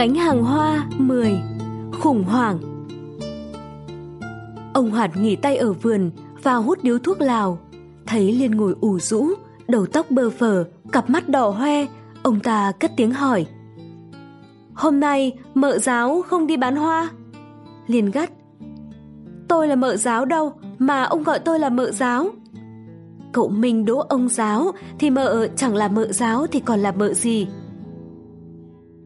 Gánh hàng hoa 10 Khủng hoảng. Ông Hoạt nghỉ tay ở vườn và hút điếu thuốc lào. Thấy Liên ngồi ủ rũ, Đầu tóc bơ phờ, Cặp mắt đỏ hoe, Ông ta cất tiếng hỏi. Hôm nay mợ giáo không đi bán hoa? Liên gắt. Tôi là mợ giáo đâu, Mà ông gọi tôi là mợ giáo. Cậu mình đỗ ông giáo Thì mợ chẳng là mợ giáo Thì còn là mợ gì?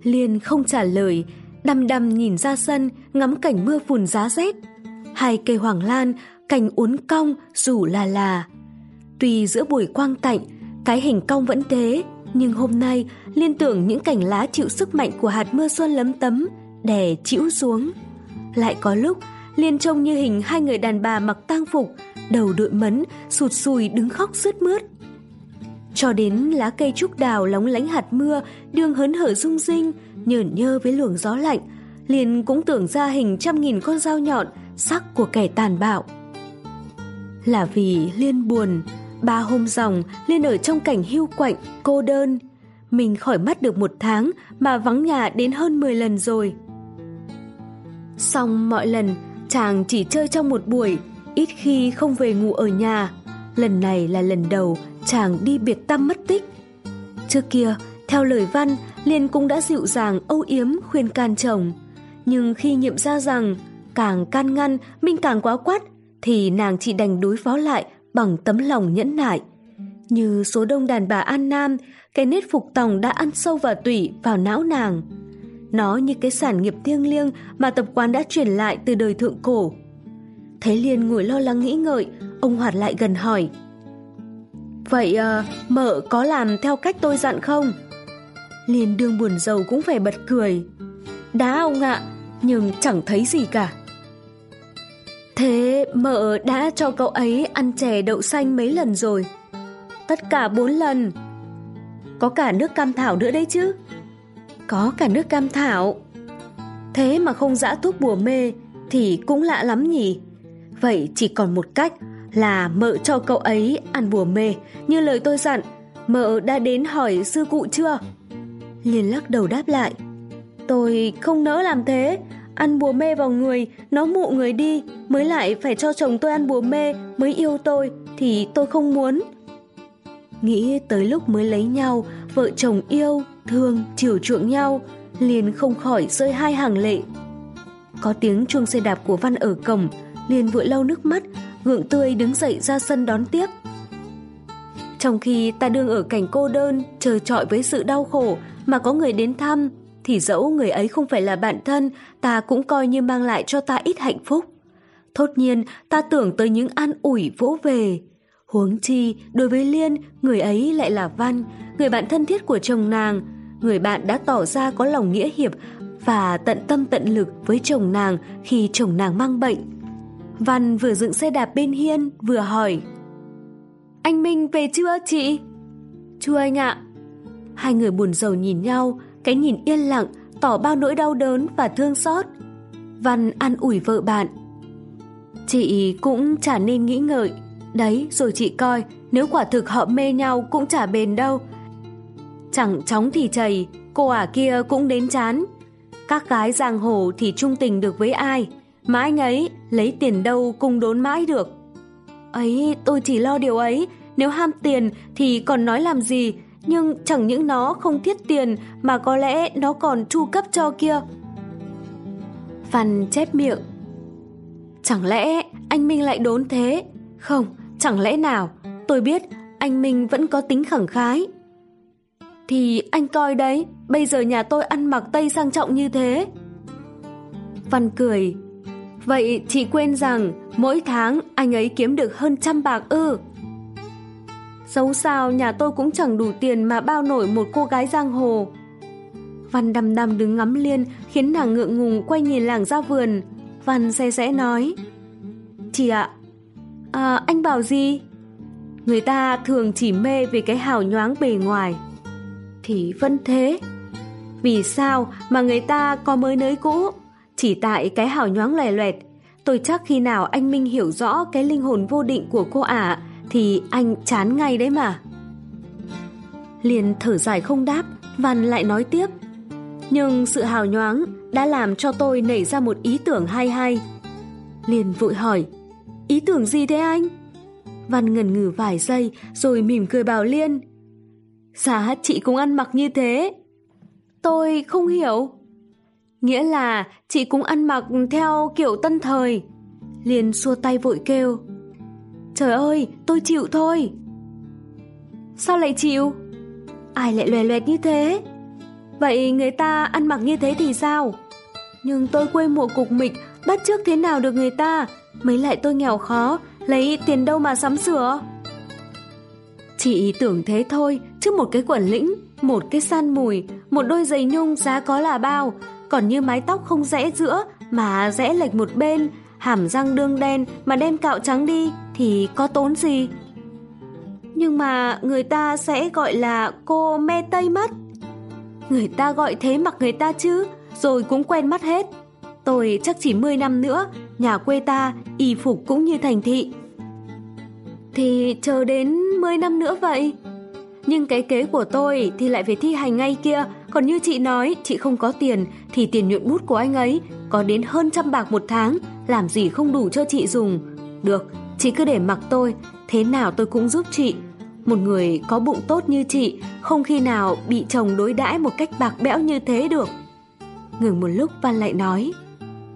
Liên không trả lời, Đăm đăm nhìn ra sân, Ngắm cảnh mưa phùn giá rét. Hai cây hoàng lan, Cành uốn cong rủ là là. Tuy giữa buổi quang tạnh, Cái hình cong vẫn thế, Nhưng hôm nay Liên tưởng những cảnh lá chịu sức mạnh Của hạt mưa xuân lấm tấm, Đè chịu xuống. Lại có lúc Liên trông như hình hai người đàn bà mặc tang phục, Đầu đội mấn, Sụt sùi đứng khóc sướt mướt cho đến lá cây trúc đào lóng lánh hạt mưa đương hớn hở rung rinh nhởn nhơ với luồng gió lạnh, liền cũng tưởng ra hình trăm nghìn con dao nhọn sắc của kẻ tàn bạo. Là vì liên buồn, ba hôm dòng liên ở trong cảnh hưu quạnh, cô đơn. Mình khỏi mất được một tháng mà vắng nhà đến hơn 10 lần rồi. Xong mọi lần, chàng chỉ chơi trong một buổi, ít khi không về ngủ ở nhà. Lần này là lần đầu chàng đi biệt tâm mất tích. Trước kia, theo lời văn, Liên cũng đã dịu dàng âu yếm khuyên can chồng. Nhưng khi nghiệm ra rằng càng can ngăn, mình càng quá quát, thì nàng chỉ đành đối phó lại bằng tấm lòng nhẫn nại. Như số đông đàn bà An Nam, cái nết phục tòng đã ăn sâu vào tủy, vào não nàng. Nó như cái sản nghiệp thiêng liêng mà tập quán đã truyền lại từ đời thượng cổ. Thấy Liên ngồi lo lắng nghĩ ngợi, ông Hoạt lại gần hỏi. Vậy à, mợ có làm theo cách tôi dặn không? liền đương buồn giàu cũng phải bật cười. Đá ông ạ, nhưng chẳng thấy gì cả. Thế mợ đã cho cậu ấy ăn chè đậu xanh mấy lần rồi? Tất cả bốn lần. Có cả nước cam thảo nữa đấy chứ? Có cả nước cam thảo. Thế mà không dã thuốc bùa mê thì cũng lạ lắm nhỉ? Vậy chỉ còn một cách là mợ cho cậu ấy ăn bùa mê như lời tôi dặn. Mợ đã đến hỏi sư cụ chưa? Liền lắc đầu đáp lại. Tôi không nỡ làm thế. Ăn bùa mê vào người, nó mụ người đi, mới lại phải cho chồng tôi ăn bùa mê mới yêu tôi, thì tôi không muốn. Nghĩ tới lúc mới lấy nhau, vợ chồng yêu, thương, chiều chuộng nhau, liền không khỏi rơi hai hàng lệ. Có tiếng chuông xe đạp của Văn ở cổng, liền vội lau nước mắt, gượng tươi đứng dậy ra sân đón tiếp. Trong khi ta đương ở cảnh cô đơn, chờ trọi với sự đau khổ mà có người đến thăm, thì dẫu người ấy không phải là bạn thân, ta cũng coi như mang lại cho ta ít hạnh phúc. Thốt nhiên, ta tưởng tới những an ủi vỗ về. Huống chi, đối với Liên, người ấy lại là Văn, người bạn thân thiết của chồng nàng, người bạn đã tỏ ra có lòng nghĩa hiệp và tận tâm tận lực với chồng nàng khi chồng nàng mang bệnh. Văn vừa dựng xe đạp bên hiên, vừa hỏi. Anh Minh về chưa chị? Chưa anh ạ. Hai người buồn rầu nhìn nhau, Cái nhìn yên lặng, Tỏ bao nỗi đau đớn và thương xót. Văn an ủi vợ bạn. Chị cũng chả nên nghĩ ngợi. Đấy, rồi chị coi, Nếu quả thực họ mê nhau cũng chả bền đâu. Chẳng chóng thì chầy Cô ả kia cũng đến chán. Các gái giang hồ thì trung tình được với ai? Mà anh ấy lấy tiền đâu cùng đốn mãi được. Ấy, tôi chỉ lo điều ấy, nếu ham tiền thì còn nói làm gì, nhưng chẳng những nó không thiết tiền mà có lẽ nó còn chu cấp cho kia. Văn chép miệng. Chẳng lẽ anh Minh lại đốn thế? Không, chẳng lẽ nào, tôi biết anh Minh vẫn có tính khẳng khái. Thì anh coi đấy, bây giờ nhà tôi ăn mặc tây sang trọng như thế. Văn cười, Vậy chị quên rằng mỗi tháng anh ấy kiếm được hơn trăm bạc ư. Dẫu sao nhà tôi cũng chẳng đủ tiền mà bao nổi một cô gái giang hồ. Văn đăm đăm đứng ngắm liên khiến nàng ngượng ngùng quay nhìn làng ra vườn. Văn xe rẽ nói Chị ạ, à, anh bảo gì? Người ta thường chỉ mê về cái hào nhoáng bề ngoài. Thì vẫn thế. Vì sao mà người ta có mới nới cũ? Chỉ tại cái hào nhoáng lè loẹt, tôi chắc khi nào anh Minh hiểu rõ cái linh hồn vô định của cô ả thì anh chán ngay đấy mà. Liền thở dài không đáp, Văn lại nói tiếp. Nhưng sự hào nhoáng đã làm cho tôi nảy ra một ý tưởng hay hay. Liền vội hỏi, ý tưởng gì thế anh? Văn ngần ngừ vài giây rồi mỉm cười bảo Liên. Dạ chị cũng ăn mặc như thế. Tôi không hiểu. Nghĩa là chị cũng ăn mặc theo kiểu tân thời. liền xua tay vội kêu. Trời ơi, tôi chịu thôi. Sao lại chịu? Ai lại loè loẹt như thế? Vậy người ta ăn mặc như thế thì sao? Nhưng tôi quê mùa cục mịch, bắt trước thế nào được người ta? Mấy lại tôi nghèo khó, lấy tiền đâu mà sắm sửa? Chị tưởng thế thôi, chứ một cái quần lĩnh, một cái san mùi, một đôi giày nhung giá có là bao, còn như mái tóc không rẽ giữa mà rẽ lệch một bên, hàm răng đương đen mà đem cạo trắng đi thì có tốn gì? Nhưng mà người ta sẽ gọi là cô me tây mất. Người ta gọi thế mặc người ta chứ, rồi cũng quen mắt hết. Tôi chắc chỉ 10 năm nữa, nhà quê ta y phục cũng như thành thị. Thì chờ đến 10 năm nữa vậy. Nhưng cái kế của tôi thì lại phải thi hành ngay kia, còn như chị nói chị không có tiền thì tiền nhuận bút của anh ấy có đến hơn trăm bạc một tháng, làm gì không đủ cho chị dùng. Được, chị cứ để mặc tôi, thế nào tôi cũng giúp chị. Một người có bụng tốt như chị không khi nào bị chồng đối đãi một cách bạc bẽo như thế được. Ngừng một lúc Văn lại nói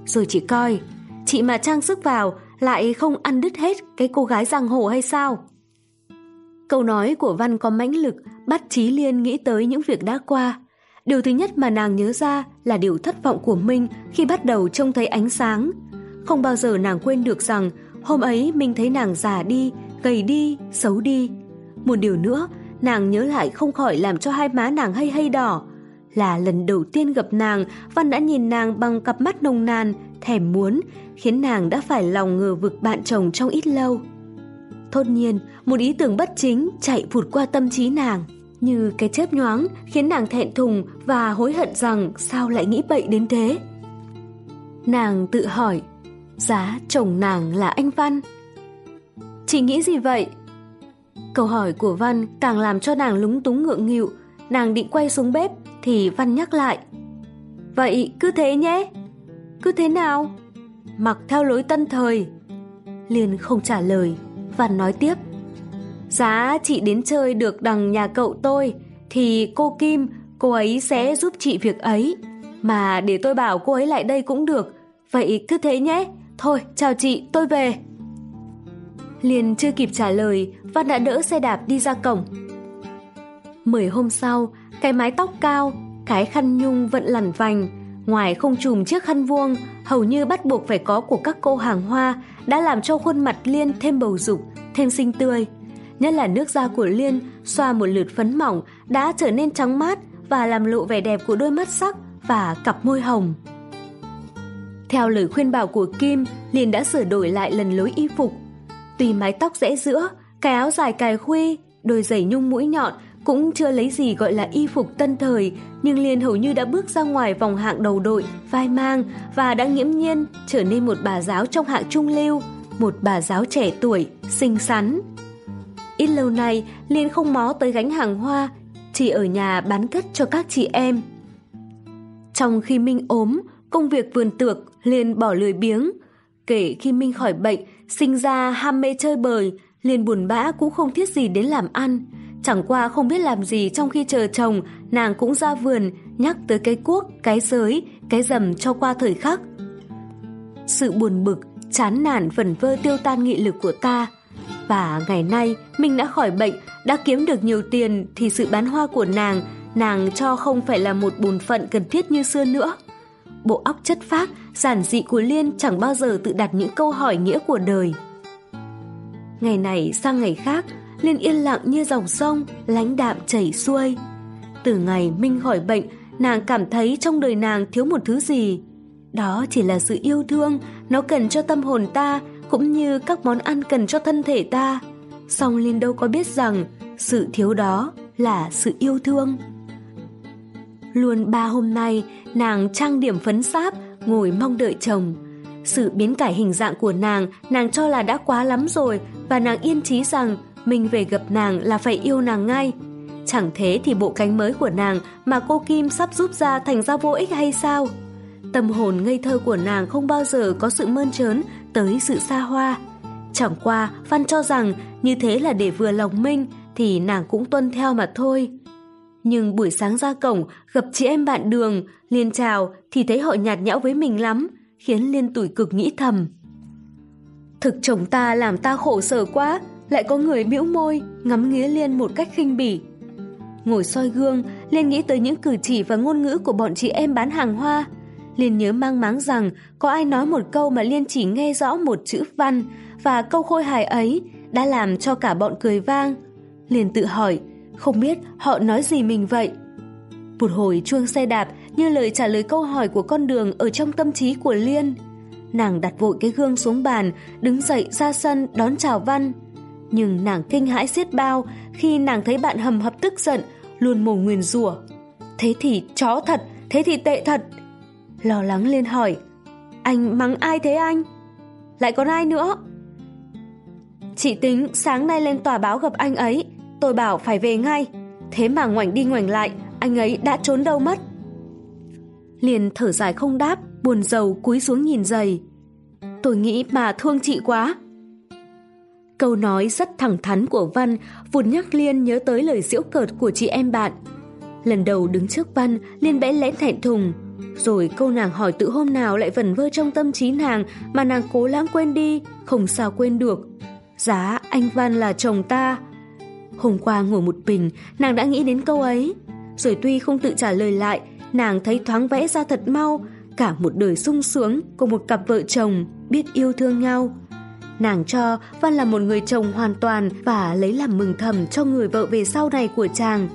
Rồi chị coi, chị mà trang sức vào lại không ăn đứt hết cái cô gái giang hồ hay sao? Câu nói của Văn có mãnh lực bắt Trí Liên nghĩ tới những việc đã qua. Điều thứ nhất mà nàng nhớ ra là điều thất vọng của Minh khi bắt đầu trông thấy ánh sáng. Không bao giờ nàng quên được rằng hôm ấy Minh thấy nàng già đi, gầy đi, xấu đi. Một điều nữa, nàng nhớ lại không khỏi làm cho hai má nàng hay hay đỏ. Là lần đầu tiên gặp nàng, Văn đã nhìn nàng bằng cặp mắt nồng nàn, thèm muốn, khiến nàng đã phải lòng ngờ vực bạn chồng trong ít lâu. Thốt nhiên, một ý tưởng bất chính chạy vụt qua tâm trí nàng, như cái chớp nhoáng khiến nàng thẹn thùng và hối hận rằng sao lại nghĩ bậy đến thế. Nàng tự hỏi, giá chồng nàng là anh Văn. Chị nghĩ gì vậy? Câu hỏi của Văn càng làm cho nàng lúng túng ngượng nghịu, nàng định quay xuống bếp thì Văn nhắc lại. Vậy cứ thế nhé. Cứ thế nào? Mặc theo lối tân thời. Liên không trả lời, Văn nói tiếp. Giá chị đến chơi được đằng nhà cậu tôi thì cô Kim, cô ấy sẽ giúp chị việc ấy. Mà để tôi bảo cô ấy lại đây cũng được. Vậy cứ thế nhé. Thôi, chào chị, tôi về. Liền chưa kịp trả lời, Văn đã đỡ xe đạp đi ra cổng. Mười hôm sau, cái mái tóc cao, cái khăn nhung vẫn lằn vành, ngoài không trùm chiếc khăn vuông, hầu như bắt buộc phải có của các cô hàng hoa, đã làm cho khuôn mặt Liên thêm bầu dục, thêm xinh tươi. Nhất là nước da của Liên xoa một lượt phấn mỏng đã trở nên trắng mát và làm lộ vẻ đẹp của đôi mắt sắc và cặp môi hồng. Theo lời khuyên bảo của Kim, Liên đã sửa đổi lại lần lối y phục. Tuy mái tóc rẽ giữa, cái áo dài cài khuy, đôi giày nhung mũi nhọn cũng chưa lấy gì gọi là y phục tân thời, nhưng Liên hầu như đã bước ra ngoài vòng hạng đầu đội, vai mang và đã nghiễm nhiên trở nên một bà giáo trong hạng trung lưu, một bà giáo trẻ tuổi, xinh xắn. Ít lâu nay, Liên không mó tới gánh hàng hoa, chỉ ở nhà bán cất cho các chị em. Trong khi Minh ốm, công việc vườn tược Liên bỏ lười biếng. Kể khi Minh khỏi bệnh, sinh ra ham mê chơi bời, Liên buồn bã cũng không thiết gì đến làm ăn. Chẳng qua không biết làm gì trong khi chờ chồng, nàng cũng ra vườn, nhắc tới cái cuốc, cái giới, cái dầm cho qua thời khắc. Sự buồn bực, chán nản vẩn vơ tiêu tan nghị lực của ta. Và ngày nay, mình đã khỏi bệnh, đã kiếm được nhiều tiền thì sự bán hoa của nàng, nàng cho không phải là một bổn phận cần thiết như xưa nữa. Bộ óc chất phác, giản dị của Liên chẳng bao giờ tự đặt những câu hỏi nghĩa của đời. Ngày này sang ngày khác, Liên yên lặng như dòng sông, lánh đạm chảy xuôi. Từ ngày Minh khỏi bệnh, nàng cảm thấy trong đời nàng thiếu một thứ gì. Đó chỉ là sự yêu thương, nó cần cho tâm hồn ta, cũng như các món ăn cần cho thân thể ta. Song Liên đâu có biết rằng, sự thiếu đó là sự yêu thương. Luôn ba hôm nay, nàng trang điểm phấn sáp, ngồi mong đợi chồng. Sự biến cải hình dạng của nàng, nàng cho là đã quá lắm rồi và nàng yên trí rằng mình về gặp nàng là phải yêu nàng ngay. Chẳng thế thì bộ cánh mới của nàng mà cô Kim sắp giúp ra thành ra vô ích hay sao? Tâm hồn ngây thơ của nàng không bao giờ có sự mơn trớn tới sự xa hoa. Chẳng qua, Văn cho rằng như thế là để vừa lòng Minh thì nàng cũng tuân theo mà thôi. Nhưng buổi sáng ra cổng, gặp chị em bạn đường, liền chào thì thấy họ nhạt nhẽo với mình lắm, khiến Liên tủi cực nghĩ thầm. Thực chồng ta làm ta khổ sở quá, lại có người bĩu môi, ngắm nghía Liên một cách khinh bỉ. Ngồi soi gương, Liên nghĩ tới những cử chỉ và ngôn ngữ của bọn chị em bán hàng hoa. Liên nhớ mang máng rằng có ai nói một câu mà Liên chỉ nghe rõ một chữ văn và câu khôi hài ấy đã làm cho cả bọn cười vang. Liên tự hỏi, không biết họ nói gì mình vậy? Một hồi chuông xe đạp như lời trả lời câu hỏi của con đường ở trong tâm trí của Liên. Nàng đặt vội cái gương xuống bàn, đứng dậy ra sân đón chào Văn. Nhưng nàng kinh hãi xiết bao khi nàng thấy bạn hầm hập tức giận, luôn mồm nguyền rủa. Thế thì chó thật, thế thì tệ thật. Lo lắng lên hỏi, anh mắng ai thế anh? Lại còn ai nữa? Chị tính sáng nay lên tòa báo gặp anh ấy, tôi bảo phải về ngay. Thế mà ngoảnh đi ngoảnh lại, anh ấy đã trốn đâu mất. Liền thở dài không đáp, buồn rầu cúi xuống nhìn giày. Tôi nghĩ bà thương chị quá. Câu nói rất thẳng thắn của Văn vụt nhắc Liên nhớ tới lời diễu cợt của chị em bạn. Lần đầu đứng trước Văn, Liên bẽ lẽn thẹn thùng. Rồi câu nàng hỏi tự hôm nào lại vẩn vơ trong tâm trí nàng mà nàng cố lãng quên đi, không sao quên được. Giá anh Văn là chồng ta. Hôm qua ngồi một bình, nàng đã nghĩ đến câu ấy. Rồi tuy không tự trả lời lại, nàng thấy thoáng vẽ ra thật mau, cả một đời sung sướng của một cặp vợ chồng biết yêu thương nhau. Nàng cho Văn là một người chồng hoàn toàn và lấy làm mừng thầm cho người vợ về sau này của chàng.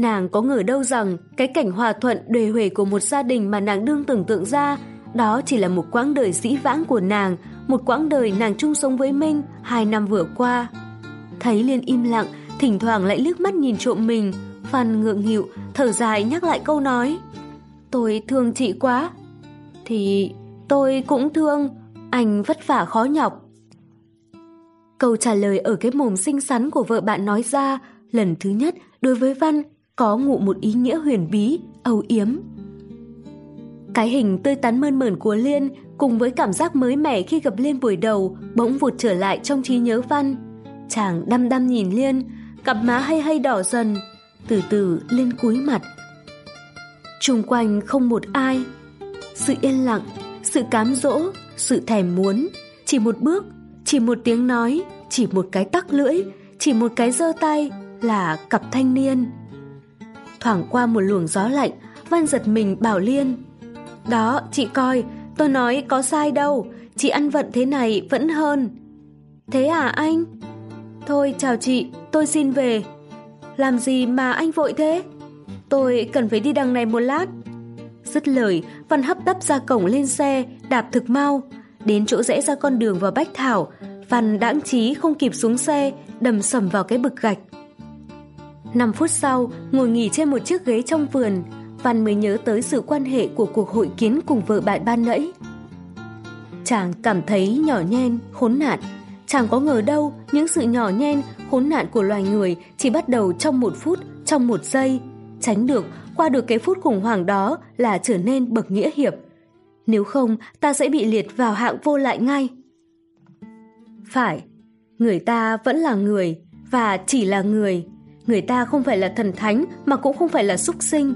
Nàng có ngờ đâu rằng cái cảnh hòa thuận đề huề của một gia đình mà nàng đương tưởng tượng ra đó chỉ là một quãng đời dĩ vãng của nàng, một quãng đời nàng chung sống với Minh hai năm vừa qua. Thấy Liên im lặng, thỉnh thoảng lại liếc mắt nhìn trộm mình, Phan ngượng nghịu, thở dài nhắc lại câu nói. Tôi thương chị quá. Thì tôi cũng thương, anh vất vả khó nhọc. Câu trả lời ở cái mồm xinh xắn của vợ bạn nói ra, lần thứ nhất đối với Văn có ngụ một ý nghĩa huyền bí, âu yếm. Cái hình tươi tắn mơn mởn của Liên cùng với cảm giác mới mẻ khi gặp Liên buổi đầu bỗng vụt trở lại trong trí nhớ Văn. Chàng đăm đăm nhìn Liên, cặp má hay hay đỏ dần, từ từ lên cúi mặt. Trung quanh không một ai, sự yên lặng, sự cám dỗ, sự thèm muốn, chỉ một bước, chỉ một tiếng nói, chỉ một cái tắc lưỡi, chỉ một cái giơ tay là cặp thanh niên. Thoảng qua một luồng gió lạnh, Văn giật mình bảo Liên. Đó, chị coi, tôi nói có sai đâu, chị ăn vận thế này vẫn hơn. Thế à anh? Thôi chào chị, tôi xin về. Làm gì mà anh vội thế? Tôi cần phải đi đằng này một lát. Dứt lời, Văn hấp tấp ra cổng lên xe, đạp thực mau. Đến chỗ rẽ ra con đường vào Bách Thảo, Văn đãng trí không kịp xuống xe, đầm sầm vào cái bực gạch. 5 phút sau, ngồi nghỉ trên một chiếc ghế trong vườn, Văn mới nhớ tới sự quan hệ của cuộc hội kiến cùng vợ bạn ban nãy. Chàng cảm thấy nhỏ nhen, khốn nạn. Chàng có ngờ đâu những sự nhỏ nhen, khốn nạn của loài người chỉ bắt đầu trong một phút, trong một giây. Tránh được, qua được cái phút khủng hoảng đó là trở nên bậc nghĩa hiệp. Nếu không, ta sẽ bị liệt vào hạng vô lại ngay. Phải, người ta vẫn là người, và chỉ là người. Người ta không phải là thần thánh mà cũng không phải là súc sinh.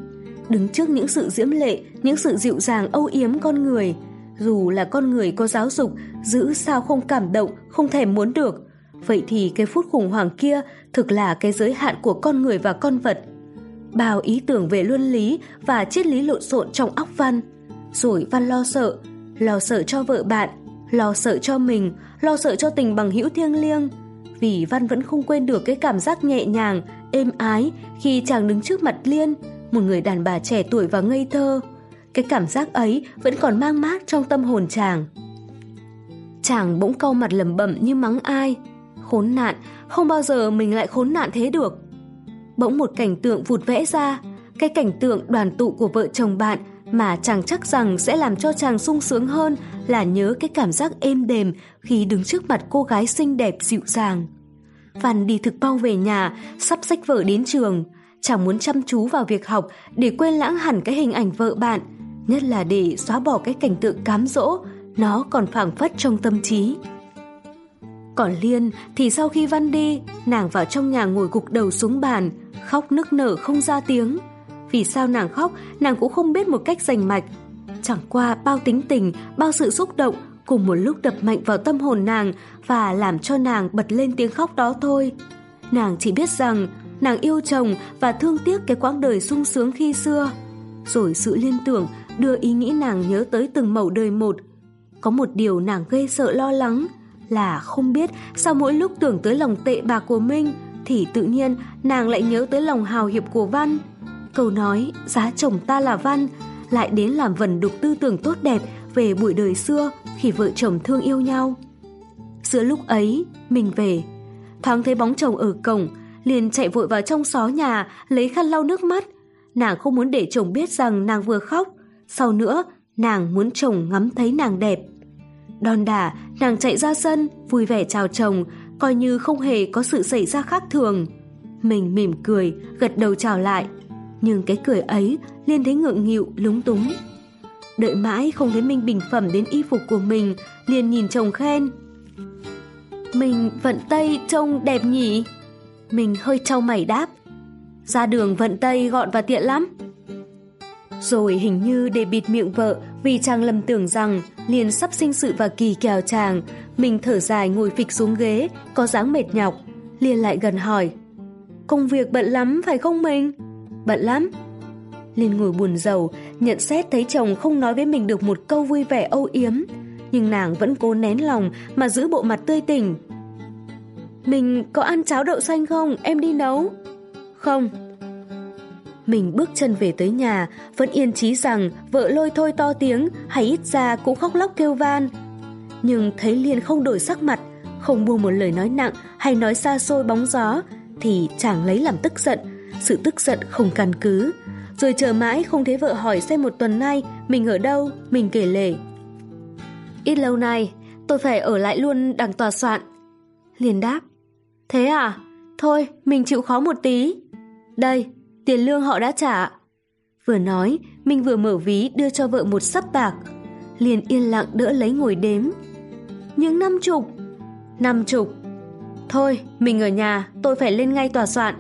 Đứng trước những sự diễm lệ, những sự dịu dàng âu yếm con người, dù là con người có giáo dục, giữ sao không cảm động, không thèm muốn được. Vậy thì cái phút khủng hoảng kia thực là cái giới hạn của con người và con vật. Bao ý tưởng về luân lý và triết lý lộn xộn trong óc Văn. Rồi Văn lo sợ, lo sợ cho vợ bạn, lo sợ cho mình, lo sợ cho tình bằng hữu thiêng liêng. Vì Văn vẫn không quên được cái cảm giác nhẹ nhàng, êm ái khi chàng đứng trước mặt Liên, một người đàn bà trẻ tuổi và ngây thơ. Cái cảm giác ấy vẫn còn mang mát trong tâm hồn chàng. Chàng bỗng cau mặt lầm bẩm như mắng ai. Khốn nạn, không bao giờ mình lại khốn nạn thế được. Bỗng một cảnh tượng vụt vẽ ra, cái cảnh tượng đoàn tụ của vợ chồng bạn mà chàng chắc rằng sẽ làm cho chàng sung sướng hơn là nhớ cái cảm giác êm đềm khi đứng trước mặt cô gái xinh đẹp dịu dàng. Văn đi thực bao về nhà, sắp sách vở đến trường. Chàng muốn chăm chú vào việc học để quên lãng hẳn cái hình ảnh vợ bạn, nhất là để xóa bỏ cái cảnh tượng cám dỗ, nó còn phảng phất trong tâm trí. Còn Liên thì sau khi Văn đi, nàng vào trong nhà ngồi gục đầu xuống bàn, khóc nức nở không ra tiếng. Vì sao nàng khóc, nàng cũng không biết một cách rành mạch. Chẳng qua bao tính tình, bao sự xúc động cùng một lúc đập mạnh vào tâm hồn nàng và làm cho nàng bật lên tiếng khóc đó thôi. Nàng chỉ biết rằng nàng yêu chồng và thương tiếc cái quãng đời sung sướng khi xưa. Rồi sự liên tưởng đưa ý nghĩ nàng nhớ tới từng mẩu đời một. Có một điều nàng gây sợ lo lắng là không biết sao mỗi lúc tưởng tới lòng tệ bạc của Minh thì tự nhiên nàng lại nhớ tới lòng hào hiệp của Văn. Câu nói giá chồng ta là Văn lại đến làm vần đục tư tưởng tốt đẹp về buổi đời xưa khi vợ chồng thương yêu nhau. Giữa lúc ấy, mình về, thoáng thấy bóng chồng ở cổng, liền chạy vội vào trong xó nhà lấy khăn lau nước mắt. Nàng không muốn để chồng biết rằng nàng vừa khóc, sau nữa nàng muốn chồng ngắm thấy nàng đẹp. Đòn đả, nàng chạy ra sân, vui vẻ chào chồng, coi như không hề có sự xảy ra khác thường. Mình mỉm cười, gật đầu chào lại. Nhưng cái cười ấy liên thấy ngượng nghịu, lúng túng. Đợi mãi không thấy Minh bình phẩm đến y phục của mình, liền nhìn chồng khen. Mình vận tây trông đẹp nhỉ? Mình hơi trao mày đáp. Ra đường vận tây gọn và tiện lắm. Rồi hình như để bịt miệng vợ vì chàng lầm tưởng rằng liền sắp sinh sự và kỳ kèo chàng, mình thở dài ngồi phịch xuống ghế, có dáng mệt nhọc. Liền lại gần hỏi. Công việc bận lắm phải không mình? Bận lắm. Liên ngồi buồn rầu, nhận xét thấy chồng không nói với mình được một câu vui vẻ âu yếm, nhưng nàng vẫn cố nén lòng mà giữ bộ mặt tươi tỉnh. Mình có ăn cháo đậu xanh không? Em đi nấu. Không. Mình bước chân về tới nhà, vẫn yên chí rằng vợ lôi thôi to tiếng hay ít ra cũng khóc lóc kêu van. Nhưng thấy Liên không đổi sắc mặt, không buông một lời nói nặng hay nói xa xôi bóng gió, thì chàng lấy làm tức giận, sự tức giận không căn cứ, rồi chờ mãi không thấy vợ hỏi xem một tuần nay mình ở đâu, mình kể lể. Ít lâu nay, tôi phải ở lại luôn đằng tòa soạn. Liền đáp, thế à? Thôi, mình chịu khó một tí. Đây, tiền lương họ đã trả. Vừa nói, mình vừa mở ví đưa cho vợ một sắp bạc. Liền yên lặng đỡ lấy ngồi đếm. Những năm chục. Năm chục. Thôi, mình ở nhà, tôi phải lên ngay tòa soạn.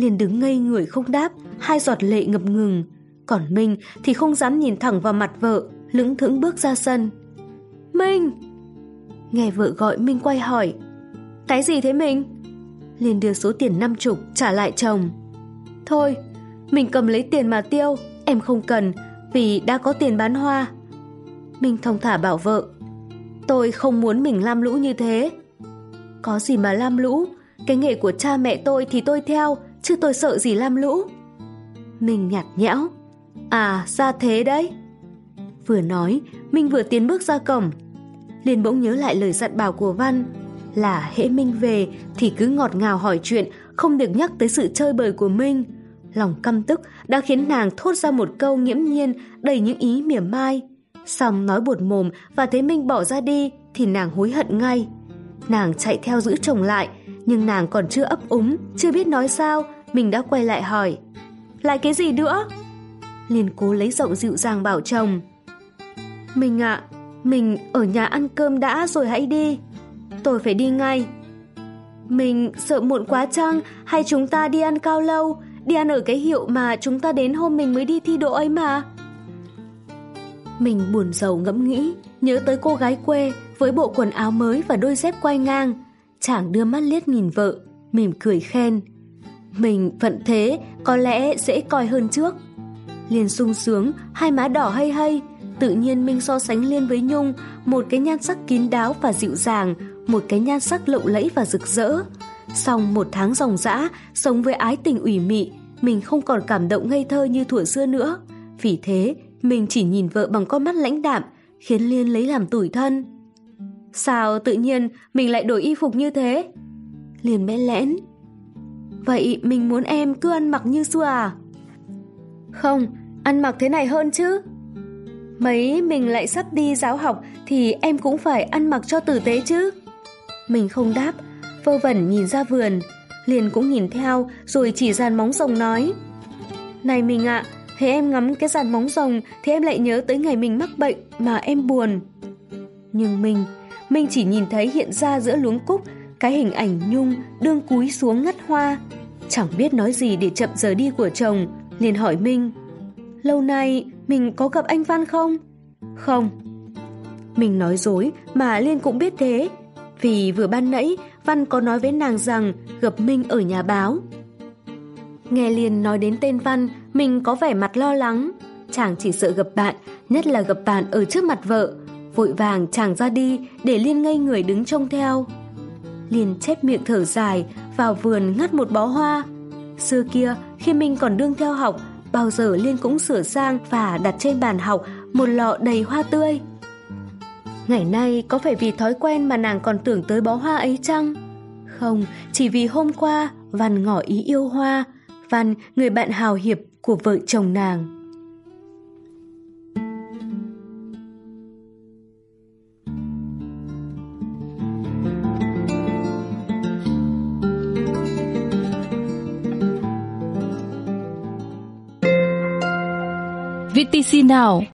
Liền đứng ngây người không đáp, hai giọt lệ ngập ngừng. Còn Minh thì không dám nhìn thẳng vào mặt vợ, lững thững bước ra sân. Minh! Nghe vợ gọi Minh quay hỏi. Cái gì thế Minh? liền đưa số tiền năm chục trả lại chồng. Thôi, mình cầm lấy tiền mà tiêu, em không cần, vì đã có tiền bán hoa. Minh thông thả bảo vợ. Tôi không muốn mình lam lũ như thế. Có gì mà lam lũ, cái nghề của cha mẹ tôi thì tôi theo, chứ tôi sợ gì lam lũ. Minh nhạt nhẽo. À, ra thế đấy. Vừa nói, Minh vừa tiến bước ra cổng. liền bỗng nhớ lại lời dặn bảo của Văn là hễ Minh về thì cứ ngọt ngào hỏi chuyện, không được nhắc tới sự chơi bời của Minh. Lòng căm tức đã khiến nàng thốt ra một câu nghiễm nhiên đầy những ý mỉa mai. Xong nói buột mồm và thấy Minh bỏ ra đi thì nàng hối hận ngay. Nàng chạy theo giữ chồng lại, nhưng nàng còn chưa ấp úng, chưa biết nói sao, mình đã quay lại hỏi. Lại cái gì nữa? Liền cố lấy giọng dịu dàng bảo chồng. Mình ạ, mình ở nhà ăn cơm đã rồi hãy đi. Tôi phải đi ngay. Mình sợ muộn quá chăng hay chúng ta đi ăn cao lâu, đi ăn ở cái hiệu mà chúng ta đến hôm mình mới đi thi đỗ ấy mà. Mình buồn rầu ngẫm nghĩ, nhớ tới cô gái quê với bộ quần áo mới và đôi dép quay ngang. Chàng đưa mắt liếc nhìn vợ, mỉm cười khen. Mình vận thế, có lẽ dễ coi hơn trước. Liên sung sướng, hai má đỏ hay hay, tự nhiên Minh so sánh Liên với Nhung, một cái nhan sắc kín đáo và dịu dàng, một cái nhan sắc lộng lẫy và rực rỡ. Xong một tháng ròng rã, sống với ái tình ủy mị, mình không còn cảm động ngây thơ như thuở xưa nữa. Vì thế, mình chỉ nhìn vợ bằng con mắt lãnh đạm, khiến Liên lấy làm tủi thân. Sao tự nhiên mình lại đổi y phục như thế? Liên bẽ lẽn. Vậy mình muốn em cứ ăn mặc như xưa à? Không, ăn mặc thế này hơn chứ. Mấy mình lại sắp đi giáo học thì em cũng phải ăn mặc cho tử tế chứ. Mình không đáp, vơ vẩn nhìn ra vườn. Liền cũng nhìn theo rồi chỉ dàn móng rồng nói. Này mình ạ, à, thấy em ngắm cái dàn móng rồng thì em lại nhớ tới ngày mình mắc bệnh mà em buồn. Nhưng mình, mình chỉ nhìn thấy hiện ra giữa luống cúc cái hình ảnh Nhung đương cúi xuống ngắt hoa. Chẳng biết nói gì để chậm giờ đi của chồng, liền hỏi Minh. Lâu nay mình có gặp anh Văn không? Không. Mình nói dối mà Liên cũng biết thế. Vì vừa ban nãy Văn có nói với nàng rằng gặp Minh ở nhà báo. Nghe Liên nói đến tên Văn, mình có vẻ mặt lo lắng. Chàng chỉ sợ gặp bạn, nhất là gặp bạn ở trước mặt vợ. Vội vàng chàng ra đi để Liên ngây người đứng trông theo. Liên chép miệng thở dài, vào vườn ngắt một bó hoa. Xưa kia, khi mình còn đương theo học, bao giờ Liên cũng sửa sang và đặt trên bàn học một lọ đầy hoa tươi. Ngày nay có phải vì thói quen mà nàng còn tưởng tới bó hoa ấy chăng? Không, chỉ vì hôm qua Văn ngỏ ý yêu hoa, Văn người bạn hào hiệp của vợ chồng nàng. TC now.